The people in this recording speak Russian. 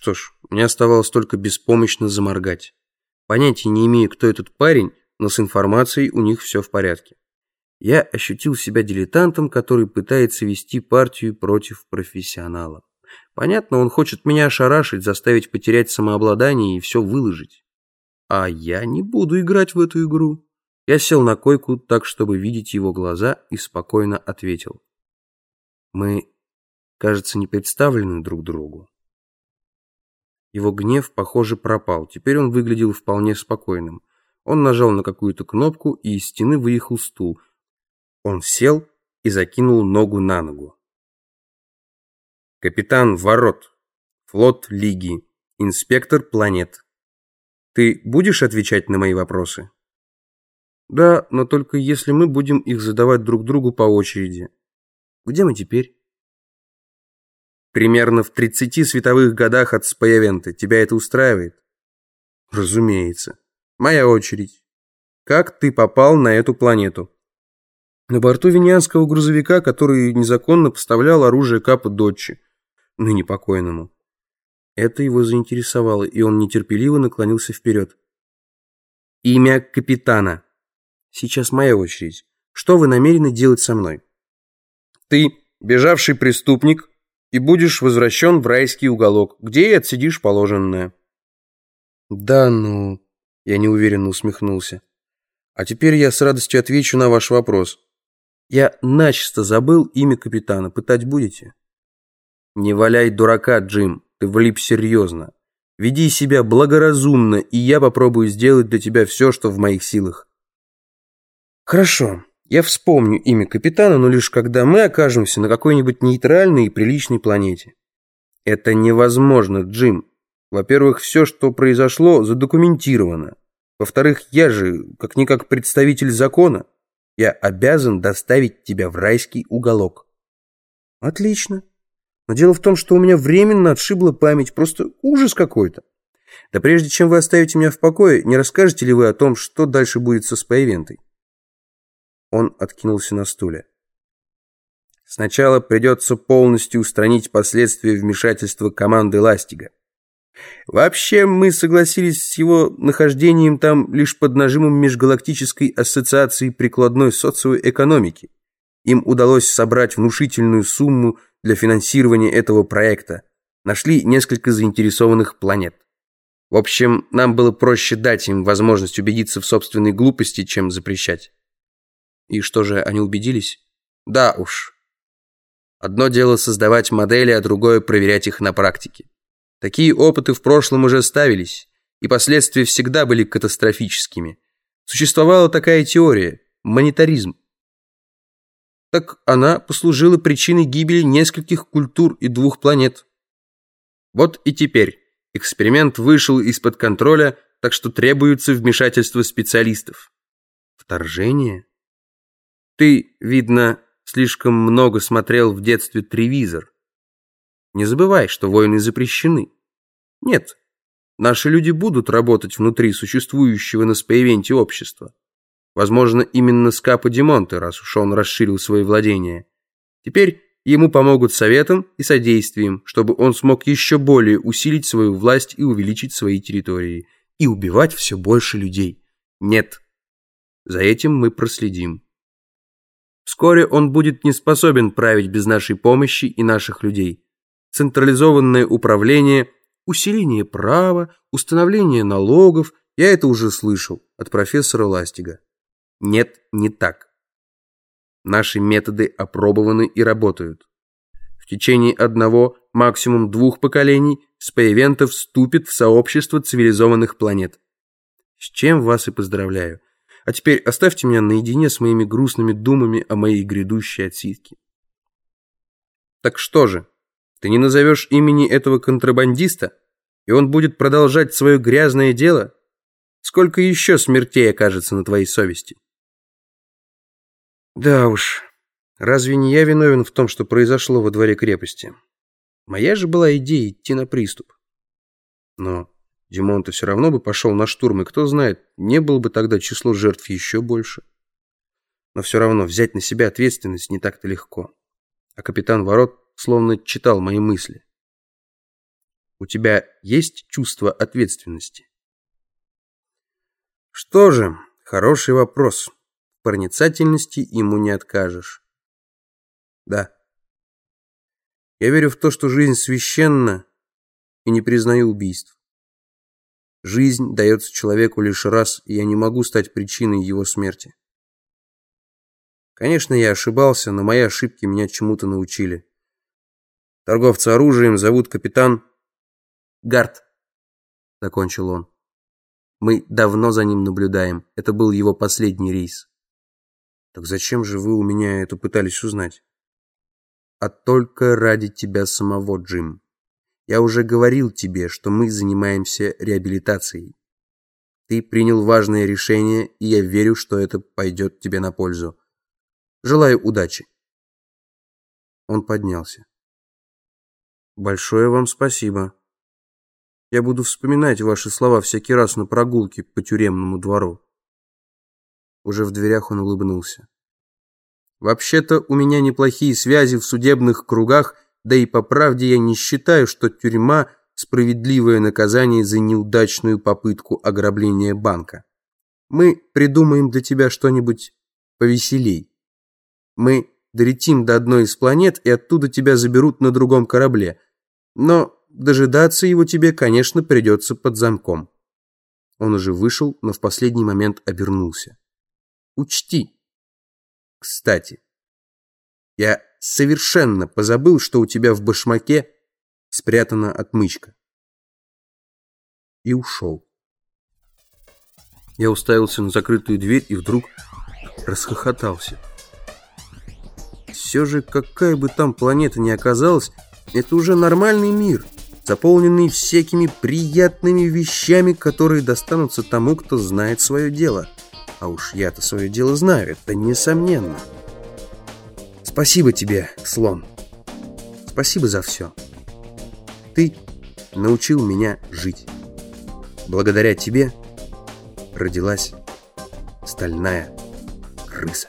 Что ж, мне оставалось только беспомощно заморгать. Понятия не имею, кто этот парень, но с информацией у них все в порядке. Я ощутил себя дилетантом, который пытается вести партию против профессионала. Понятно, он хочет меня ошарашить, заставить потерять самообладание и все выложить. А я не буду играть в эту игру. Я сел на койку так, чтобы видеть его глаза, и спокойно ответил. Мы, кажется, не представлены друг другу. Его гнев, похоже, пропал. Теперь он выглядел вполне спокойным. Он нажал на какую-то кнопку, и из стены выехал стул. Он сел и закинул ногу на ногу. Капитан Ворот, флот Лиги, инспектор планет. Ты будешь отвечать на мои вопросы? Да, но только если мы будем их задавать друг другу по очереди. Где мы теперь? Примерно в 30 световых годах от Спаявенты. Тебя это устраивает? Разумеется. Моя очередь. Как ты попал на эту планету? На борту венеанского грузовика, который незаконно поставлял оружие Капа Дочи, ныне покойному. Это его заинтересовало, и он нетерпеливо наклонился вперед. Имя капитана. Сейчас моя очередь. Что вы намерены делать со мной? Ты бежавший преступник и будешь возвращен в райский уголок, где и отсидишь положенное. Да ну, я неуверенно усмехнулся. А теперь я с радостью отвечу на ваш вопрос. Я начисто забыл имя капитана. Пытать будете? Не валяй дурака, Джим. Ты влип серьезно. Веди себя благоразумно, и я попробую сделать для тебя все, что в моих силах. Хорошо. Я вспомню имя капитана, но лишь когда мы окажемся на какой-нибудь нейтральной и приличной планете. Это невозможно, Джим. Во-первых, все, что произошло, задокументировано. Во-вторых, я же, как-никак представитель закона, я обязан доставить тебя в райский уголок. Отлично. Но дело в том, что у меня временно отшибла память, просто ужас какой-то. Да прежде чем вы оставите меня в покое, не расскажете ли вы о том, что дальше будет со спаевентой? Он откинулся на стуле. Сначала придется полностью устранить последствия вмешательства команды Ластига. Вообще, мы согласились с его нахождением там лишь под нажимом Межгалактической ассоциации прикладной социоэкономики. Им удалось собрать внушительную сумму для финансирования этого проекта. Нашли несколько заинтересованных планет. В общем, нам было проще дать им возможность убедиться в собственной глупости, чем запрещать. И что же, они убедились? Да уж. Одно дело создавать модели, а другое проверять их на практике. Такие опыты в прошлом уже ставились, и последствия всегда были катастрофическими. Существовала такая теория – монетаризм. Так она послужила причиной гибели нескольких культур и двух планет. Вот и теперь эксперимент вышел из-под контроля, так что требуется вмешательство специалистов. Вторжение? Ты, видно, слишком много смотрел в детстве телевизор. Не забывай, что войны запрещены. Нет, наши люди будут работать внутри существующего на спаевенте общества. Возможно, именно с Капо Димонте, раз уж он расширил свои владения. Теперь ему помогут советом и содействием, чтобы он смог еще более усилить свою власть и увеличить свои территории. И убивать все больше людей. Нет. За этим мы проследим. Вскоре он будет не способен править без нашей помощи и наших людей. Централизованное управление, усиление права, установление налогов, я это уже слышал от профессора Ластига. Нет, не так. Наши методы опробованы и работают. В течение одного, максимум двух поколений Спаевента вступит в сообщество цивилизованных планет. С чем вас и поздравляю. А теперь оставьте меня наедине с моими грустными думами о моей грядущей отсидке. Так что же, ты не назовешь имени этого контрабандиста, и он будет продолжать свое грязное дело? Сколько еще смертей окажется на твоей совести? Да уж, разве не я виновен в том, что произошло во дворе крепости? Моя же была идея идти на приступ. Но Димон-то все равно бы пошел на штурм, и кто знает, не было бы тогда число жертв еще больше. Но все равно взять на себя ответственность не так-то легко. А капитан Ворот словно читал мои мысли. У тебя есть чувство ответственности? Что же, хороший вопрос. В проницательности ему не откажешь. Да. Я верю в то, что жизнь священна и не признаю убийств. Жизнь дается человеку лишь раз, и я не могу стать причиной его смерти. Конечно, я ошибался, но мои ошибки меня чему-то научили. Торговца оружием зовут капитан Гарт, закончил он. Мы давно за ним наблюдаем. Это был его последний рейс. Так зачем же вы у меня это пытались узнать? А только ради тебя самого, Джим. Я уже говорил тебе, что мы занимаемся реабилитацией. Ты принял важное решение, и я верю, что это пойдет тебе на пользу. Желаю удачи. Он поднялся. Большое вам спасибо. Я буду вспоминать ваши слова всякий раз на прогулке по тюремному двору. Уже в дверях он улыбнулся. Вообще-то у меня неплохие связи в судебных кругах, да и по правде я не считаю, что тюрьма – справедливое наказание за неудачную попытку ограбления банка. Мы придумаем для тебя что-нибудь повеселей. Мы долетим до одной из планет, и оттуда тебя заберут на другом корабле. Но дожидаться его тебе, конечно, придется под замком. Он уже вышел, но в последний момент обернулся. Учти. Кстати, я совершенно позабыл, что у тебя в башмаке спрятана отмычка. И ушел. Я уставился на закрытую дверь и вдруг расхохотался. Все же, какая бы там планета ни оказалась, это уже нормальный мир, заполненный всякими приятными вещами, которые достанутся тому, кто знает свое дело. А уж я-то свое дело знаю, это несомненно. Спасибо тебе, слон. Спасибо за все. Ты научил меня жить. Благодаря тебе родилась стальная крыса.